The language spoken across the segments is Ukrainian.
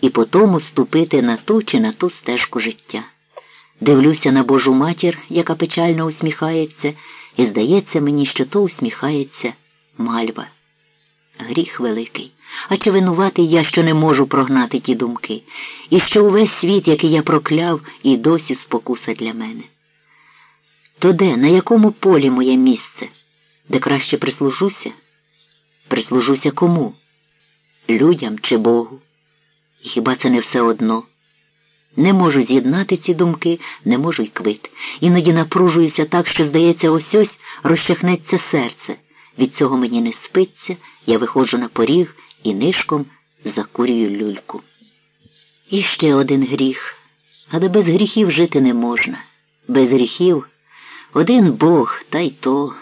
і потому ступити на ту чи на ту стежку життя. Дивлюся на Божу матір, яка печально усміхається, і здається мені, що то усміхається мальва. Гріх великий. А чи винуватий я, що не можу прогнати ті думки, і що увесь світ, який я прокляв, і досі спокуса для мене. То де, на якому полі моє місце, де краще прислужуся? Прислужуся кому? Людям чи Богу? Хіба це не все одно? Не можу з'єднати ці думки, не можу й квит. Іноді напружуюся так, що, здається, ось ось розчахнеться серце. Від цього мені не спиться, я виходжу на поріг і нишком закурюю люльку. І ще один гріх. Але без гріхів жити не можна. Без гріхів один Бог, та й то.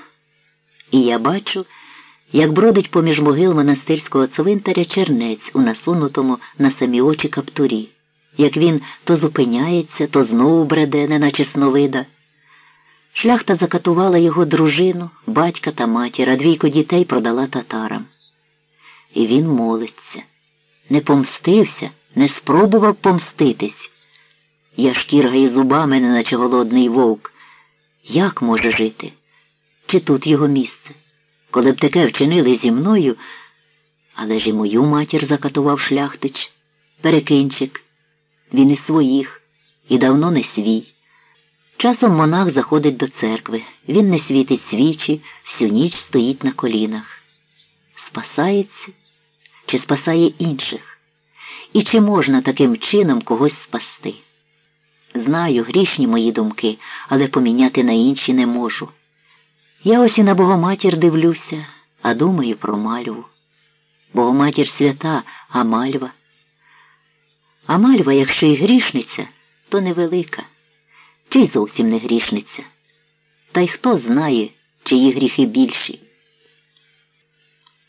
І я бачу, як бродить поміж могил монастирського цвинтаря чернець у насунутому на самі очі каптурі, як він то зупиняється, то знову бреде, неначе сновида. Шляхта закатувала його дружину, батька та матір, а двійко дітей продала татарам. І він молиться. Не помстився, не спробував помститись. Я шкіргаю зубами, неначе голодний вовк. Як може жити? Чи тут його місце? Коли б таке вчинили зі мною, але ж і мою матір закатував шляхтич, перекинчик. Він із своїх, і давно не свій. Часом монах заходить до церкви, він не світить свічі, всю ніч стоїть на колінах. Спасається чи спасає інших? І чи можна таким чином когось спасти? Знаю, грішні мої думки, але поміняти на інші не можу. Я ось і на Богоматір дивлюся, а думаю про мальву. Богоматір свята, а мальва. А мальва, якщо і грішниця, то невелика чи й зовсім не грішниця. Та й хто знає, чиї гріхи більші.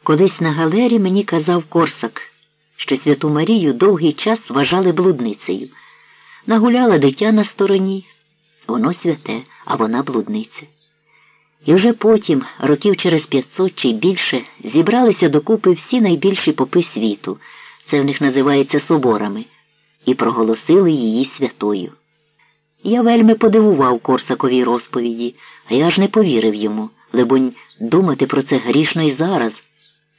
Колись на галері мені казав Корсак, що Святу Марію довгий час вважали блудницею. Нагуляла дитя на стороні, воно святе, а вона блудниця. І вже потім, років через п'ятсот чи більше, зібралися докупи всі найбільші попи світу, це в них називається соборами, і проголосили її святою. Я вельми подивував Корсаковій розповіді, а я ж не повірив йому, либонь, думати про це грішно й зараз.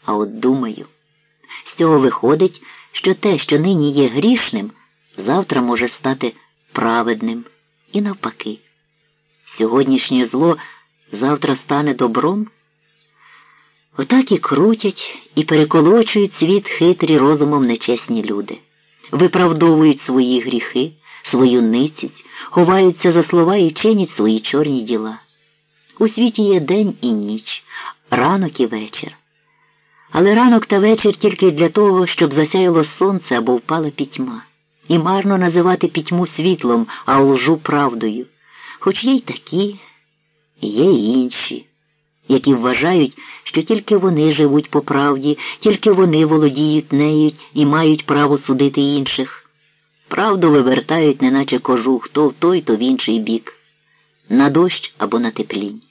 А от думаю. З цього виходить, що те, що нині є грішним, завтра може стати праведним і навпаки. Сьогоднішнє зло завтра стане добром. Отак і крутять і переколочують світ хитрі розумом нечесні люди, виправдовують свої гріхи свою ницість, ховаються за слова і чинять свої чорні діла. У світі є день і ніч, ранок і вечір. Але ранок та вечір тільки для того, щоб засяяло сонце або впала пітьма. І марно називати пітьму світлом, а лжу правдою. Хоч є й такі, є інші, які вважають, що тільки вони живуть по правді, тільки вони володіють нею і мають право судити інших. Правду вивертають, неначе кожух, то в той, то в інший бік, на дощ або на теплінь.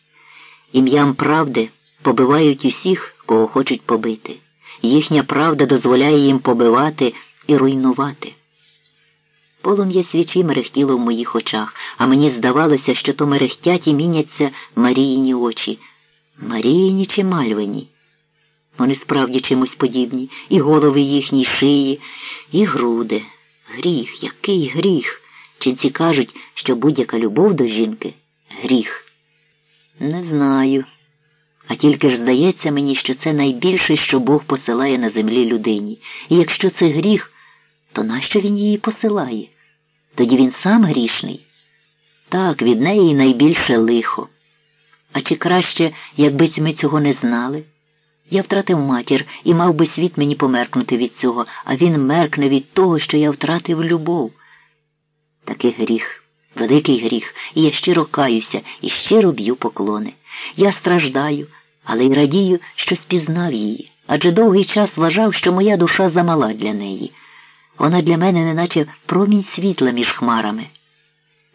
Ім'ям правди побивають усіх, кого хочуть побити. Їхня правда дозволяє їм побивати і руйнувати. Полум'я свічі мерехтіло в моїх очах, а мені здавалося, що то мерехтять і міняться Маріїні очі. Маріїні чи Мальвині? Вони справді чимось подібні, і голови їхні, і шиї, і груди. Гріх, який гріх? Ченці кажуть, що будь-яка любов до жінки гріх. Не знаю. А тільки ж здається мені, що це найбільше, що Бог посилає на землі людині. І якщо це гріх, то нащо він її посилає? Тоді він сам грішний. Так, від неї найбільше лихо. А чи краще, якби ми цього не знали? Я втратив матір і мав би світ мені померкнути від цього, а він меркне від того, що я втратив любов. Такий гріх, великий гріх, і я щиро каюся і щиро б'ю поклони. Я страждаю, але й радію, що спізнав її, адже довгий час вважав, що моя душа замала для неї. Вона для мене неначе промінь світла між хмарами.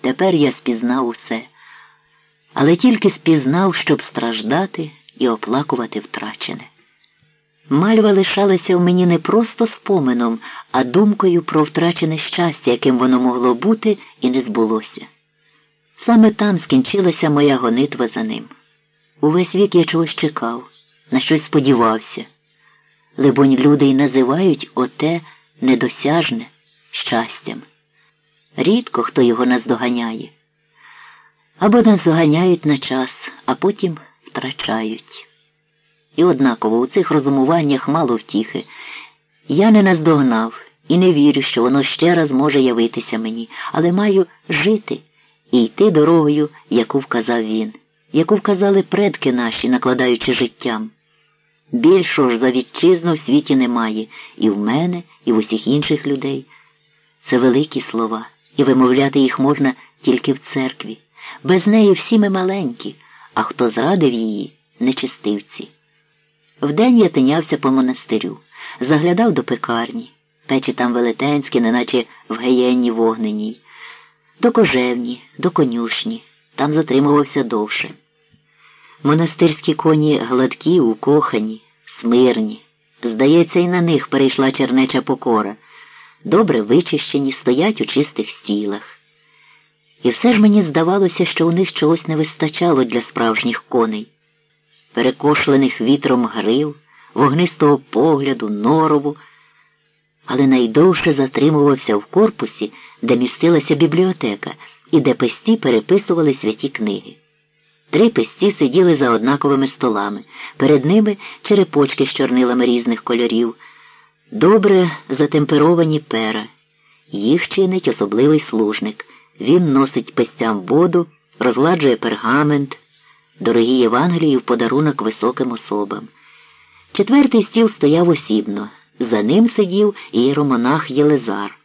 Тепер я спізнав усе, але тільки спізнав, щоб страждати і оплакувати втрачене. Мальва лишалася в мені не просто спомином, а думкою про втрачене щастя, яким воно могло бути, і не збулося. Саме там скінчилася моя гонитва за ним. Увесь вік я чогось чекав, на щось сподівався. Либонь, люди й називають оте недосяжне щастям. Рідко хто його наздоганяє. Або наздоганяють на час, а потім втрачають. І однаково у цих розумуваннях мало втіхи. Я не наздогнав і не вірю, що воно ще раз може явитися мені, але маю жити і йти дорогою, яку вказав він, яку вказали предки наші, накладаючи життям. Більшого ж за вітчизну в світі немає і в мене, і в усіх інших людей. Це великі слова, і вимовляти їх можна тільки в церкві. Без неї всі ми маленькі, а хто зрадив її нечистивці. Вдень я тинявся по монастирю, заглядав до пекарні, печі там велетенські, неначе в геєнні вогненій, до кожевні, до конюшні, там затримувався довше. Монастирські коні гладкі, укохані, смирні. Здається, і на них перейшла чернеча покора. Добре вичищені, стоять у чистих стілах. І все ж мені здавалося, що у них чогось не вистачало для справжніх коней перекошлених вітром грив, вогнистого погляду, норову, але найдовше затримувався в корпусі, де містилася бібліотека і де песті переписували святі книги. Три песті сиділи за однаковими столами, перед ними черепочки з чорнилами різних кольорів, добре затемперовані пера. Їх чинить особливий служник. Він носить пестям воду, розгладжує пергамент дорогі Євангелії в подарунок високим особам. Четвертий стіл стояв осібно. За ним сидів ієромонах Єлизар.